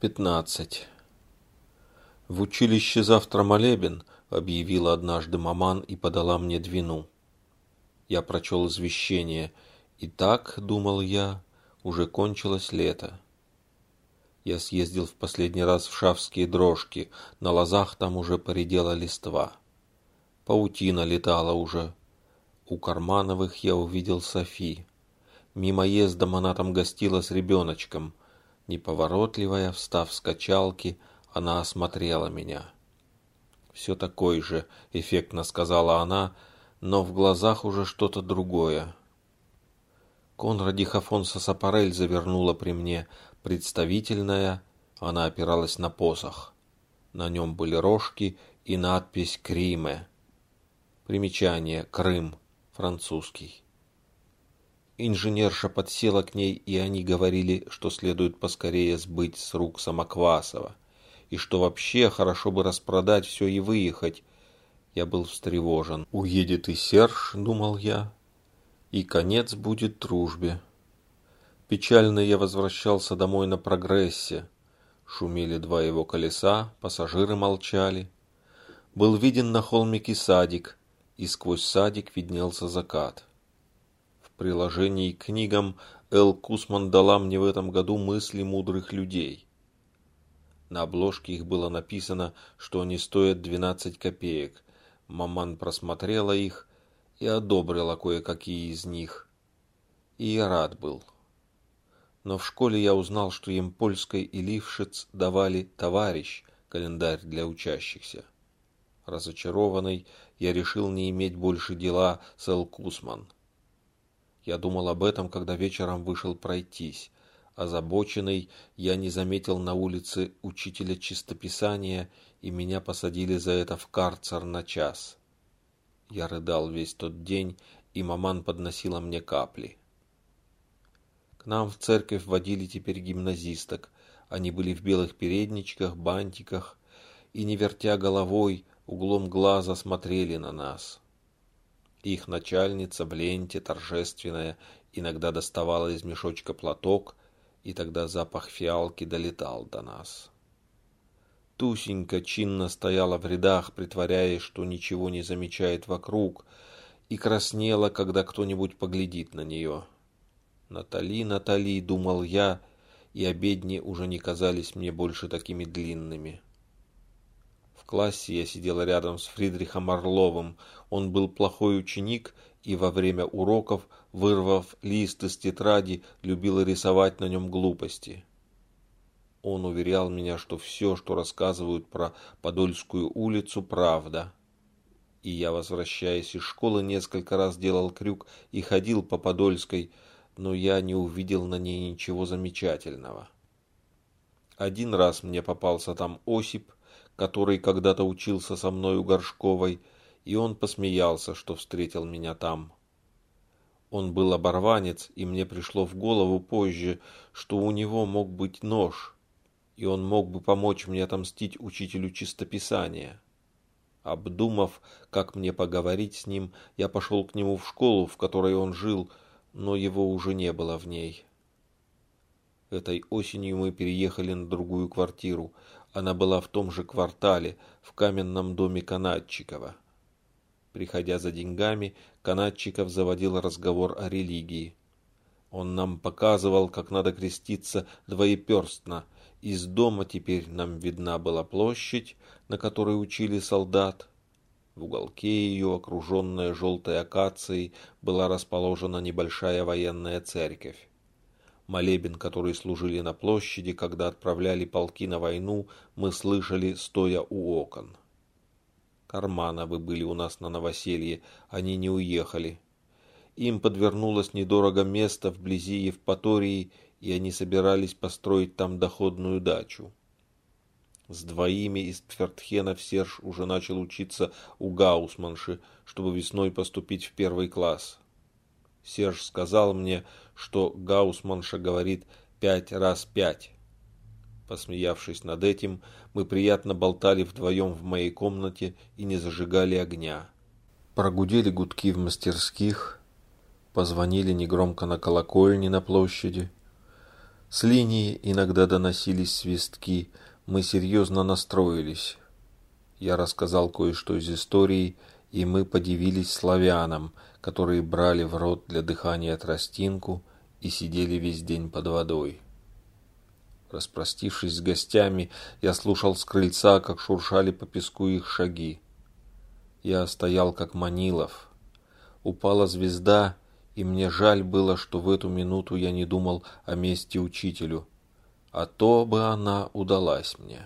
пятнадцать. В училище завтра молебен объявила однажды маман и подала мне двину. Я прочел извещение. И так думал я уже кончилось лето я съездил в последний раз в шавские дрожки. На лозах там уже поредела листва. Паутина летала уже. У кармановых я увидел софи. Мимоездом она там гостила с ребеночком Неповоротливая, встав с качалки, она осмотрела меня. «Все такой же», — эффектно сказала она, но в глазах уже что-то другое. Конрадих Афонса Сапарель завернула при мне, представительная, она опиралась на посох. На нем были рожки и надпись «Криме». Примечание «Крым», французский. Инженерша подсела к ней, и они говорили, что следует поскорее сбыть с рук Самоквасова, и что вообще хорошо бы распродать все и выехать. Я был встревожен. «Уедет и Серж», — думал я, — «и конец будет дружбе». Печально я возвращался домой на прогрессе. Шумели два его колеса, пассажиры молчали. Был виден на холмике садик, и сквозь садик виднелся закат приложении к книгам Эл Кусман дала мне в этом году мысли мудрых людей. На обложке их было написано, что они стоят 12 копеек. Маман просмотрела их и одобрила кое-какие из них. И я рад был. Но в школе я узнал, что им польской и Лившиц давали «товарищ» календарь для учащихся. Разочарованный, я решил не иметь больше дела с Эл Кусман. Я думал об этом, когда вечером вышел пройтись. Озабоченный, я не заметил на улице учителя чистописания, и меня посадили за это в карцер на час. Я рыдал весь тот день, и маман подносила мне капли. К нам в церковь водили теперь гимназисток. Они были в белых передничках, бантиках, и, не вертя головой, углом глаза смотрели на нас. Их начальница в ленте, торжественная, иногда доставала из мешочка платок, и тогда запах фиалки долетал до нас. Тусенька чинно стояла в рядах, притворяясь, что ничего не замечает вокруг, и краснела, когда кто-нибудь поглядит на нее. «Натали, Натали», — думал я, и обедни уже не казались мне больше такими длинными классе я сидела рядом с Фридрихом Орловым. Он был плохой ученик и во время уроков, вырвав лист из тетради, любил рисовать на нем глупости. Он уверял меня, что все, что рассказывают про Подольскую улицу, правда. И я, возвращаясь из школы, несколько раз делал крюк и ходил по Подольской, но я не увидел на ней ничего замечательного. Один раз мне попался там Осип, который когда-то учился со мной у Горшковой, и он посмеялся, что встретил меня там. Он был оборванец, и мне пришло в голову позже, что у него мог быть нож, и он мог бы помочь мне отомстить учителю чистописания. Обдумав, как мне поговорить с ним, я пошел к нему в школу, в которой он жил, но его уже не было в ней. Этой осенью мы переехали на другую квартиру. Она была в том же квартале, в каменном доме Канадчикова. Приходя за деньгами, Канадчиков заводил разговор о религии. Он нам показывал, как надо креститься двоеперстно. Из дома теперь нам видна была площадь, на которой учили солдат. В уголке ее, окруженная желтой акацией, была расположена небольшая военная церковь молебен, который служили на площади, когда отправляли полки на войну, мы слышали, стоя у окон. Кармановы были у нас на новоселье, они не уехали. Им подвернулось недорого место вблизи Евпатории, и они собирались построить там доходную дачу. С двоими из Пфертхенов Серж уже начал учиться у Гаусманши, чтобы весной поступить в первый класс. Серж сказал мне, что Гаусманша говорит «пять раз пять». Посмеявшись над этим, мы приятно болтали вдвоем в моей комнате и не зажигали огня. Прогудели гудки в мастерских, позвонили негромко на колокольне на площади. С линии иногда доносились свистки. Мы серьезно настроились. Я рассказал кое-что из истории, и мы подивились славянам, которые брали в рот для дыхания тростинку и сидели весь день под водой. Распростившись с гостями, я слушал с крыльца, как шуршали по песку их шаги. Я стоял как Манилов. Упала звезда, и мне жаль было, что в эту минуту я не думал о мести учителю, а то бы она удалась мне.